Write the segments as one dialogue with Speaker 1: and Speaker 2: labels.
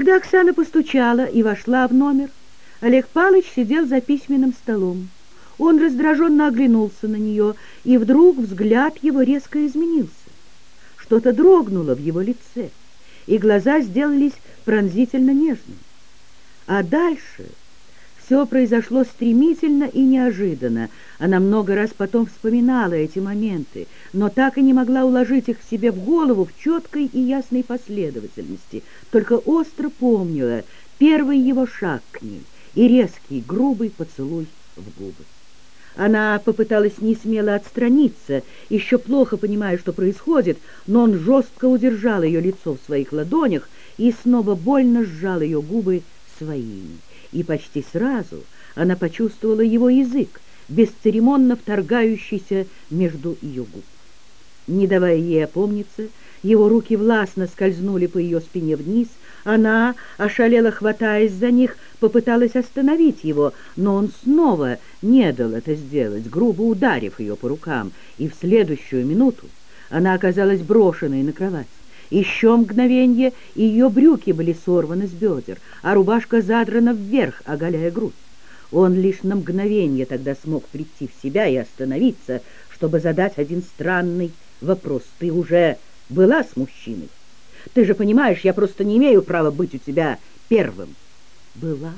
Speaker 1: Когда Оксана постучала и вошла в номер, Олег Палыч сидел за письменным столом. Он раздраженно оглянулся на нее, и вдруг взгляд его резко изменился. Что-то дрогнуло в его лице, и глаза сделались пронзительно нежными. А дальше все произошло стремительно и неожиданно. Она много раз потом вспоминала эти моменты, но так и не могла уложить их себе в голову в четкой и ясной последовательности, только остро помнила первый его шаг к ней и резкий, грубый поцелуй в губы. Она попыталась несмело отстраниться, еще плохо понимая, что происходит, но он жестко удержал ее лицо в своих ладонях и снова больно сжал ее губы своими. И почти сразу она почувствовала его язык, бесцеремонно вторгающийся между ее губ. Не давая ей опомниться, его руки властно скользнули по ее спине вниз. Она, ошалела хватаясь за них, попыталась остановить его, но он снова не дал это сделать, грубо ударив ее по рукам, и в следующую минуту она оказалась брошенной на кровать. Еще мгновенье, ее брюки были сорваны с бедер, а рубашка задрана вверх, оголяя грудь. Он лишь на мгновение тогда смог прийти в себя и остановиться, чтобы задать один странный вопрос. «Ты уже была с мужчиной? Ты же понимаешь, я просто не имею права быть у тебя первым». «Была?»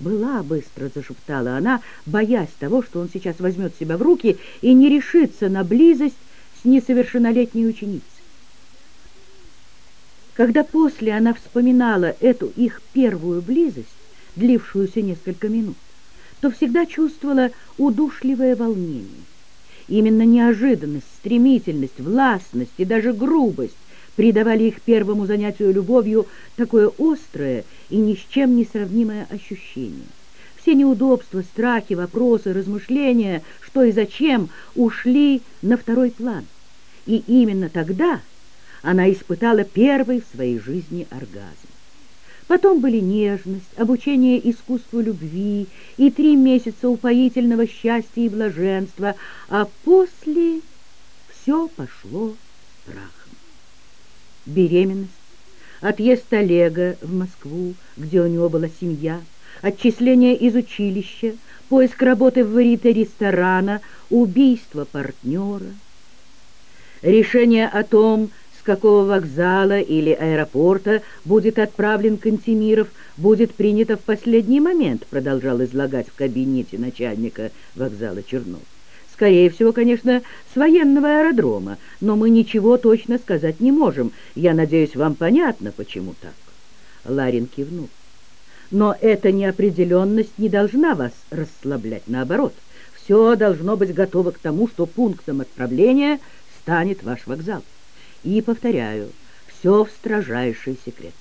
Speaker 1: «Была», — быстро зашептала она, боясь того, что он сейчас возьмет себя в руки и не решится на близость с несовершеннолетней ученицей. Когда после она вспоминала эту их первую близость, длившуюся несколько минут, то всегда чувствовала удушливое волнение. Именно неожиданность, стремительность, властность и даже грубость придавали их первому занятию любовью такое острое и ни с чем не сравнимое ощущение. Все неудобства, страхи, вопросы, размышления, что и зачем, ушли на второй план. И именно тогда она испытала первый в своей жизни оргазм. Потом были нежность, обучение искусству любви и три месяца упоительного счастья и блаженства, а после все пошло прахом. Беременность, отъезд Олега в Москву, где у него была семья, отчисление из училища, поиск работы в варите ресторана, убийство партнера. Решение о том, какого вокзала или аэропорта будет отправлен Кантемиров, будет принято в последний момент, продолжал излагать в кабинете начальника вокзала Чернов. Скорее всего, конечно, с военного аэродрома, но мы ничего точно сказать не можем. Я надеюсь, вам понятно, почему так. Ларин кивнул. Но эта неопределенность не должна вас расслаблять, наоборот. Все должно быть готово к тому, что пунктом отправления станет ваш вокзал. И, повторяю, все в строжайшей секретности.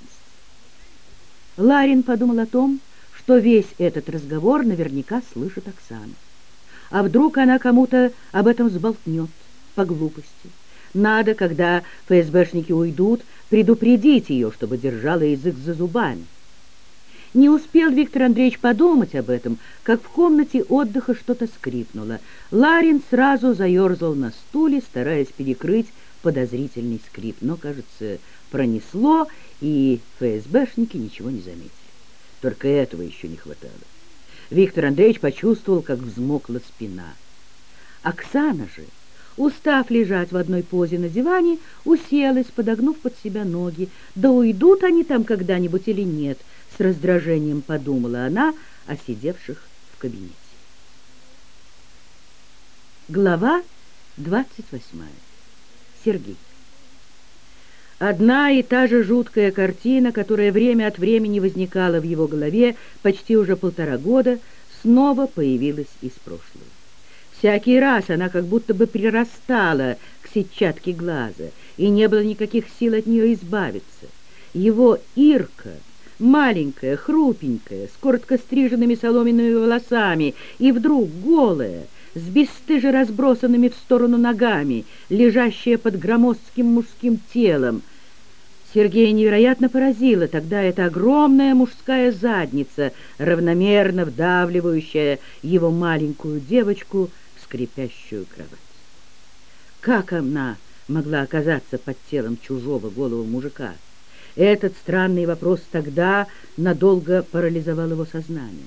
Speaker 1: Ларин подумал о том, что весь этот разговор наверняка слышит Оксана. А вдруг она кому-то об этом сболтнет по глупости? Надо, когда ФСБшники уйдут, предупредить ее, чтобы держала язык за зубами. Не успел Виктор Андреевич подумать об этом, как в комнате отдыха что-то скрипнуло. Ларин сразу заерзал на стуле, стараясь перекрыть подозрительный скрип, но, кажется, пронесло, и ФСБшники ничего не заметили. Только этого еще не хватало. Виктор Андреевич почувствовал, как взмокла спина. Оксана же, устав лежать в одной позе на диване, уселась, подогнув под себя ноги. Да уйдут они там когда-нибудь или нет, с раздражением подумала она о сидевших в кабинете. Глава двадцать восьмая. Сергей. Одна и та же жуткая картина, которая время от времени возникала в его голове почти уже полтора года, снова появилась из прошлого. Всякий раз она как будто бы прирастала к сетчатке глаза, и не было никаких сил от нее избавиться. Его Ирка, маленькая, хрупенькая, с коротко стриженными соломенными волосами, и вдруг голая, с бесстыже разбросанными в сторону ногами, лежащая под громоздким мужским телом. Сергея невероятно поразила тогда эта огромная мужская задница, равномерно вдавливающая его маленькую девочку в скрипящую кровать. Как она могла оказаться под телом чужого голого мужика? Этот странный вопрос тогда надолго парализовал его сознание.